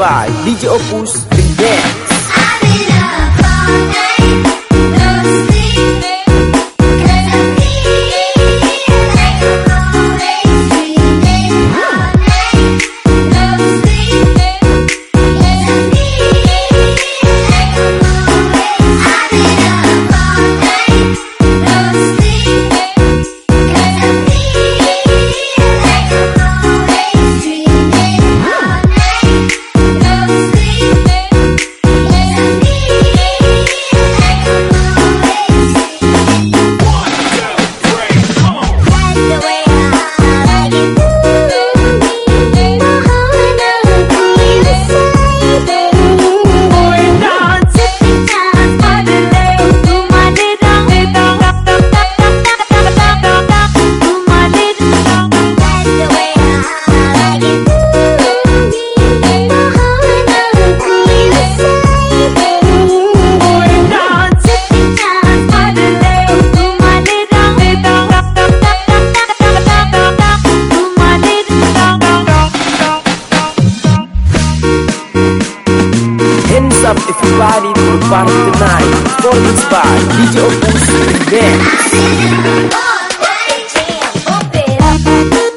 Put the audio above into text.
By DJ Opus If you party, then you party tonight For the spot, DJ Opus Remix Open up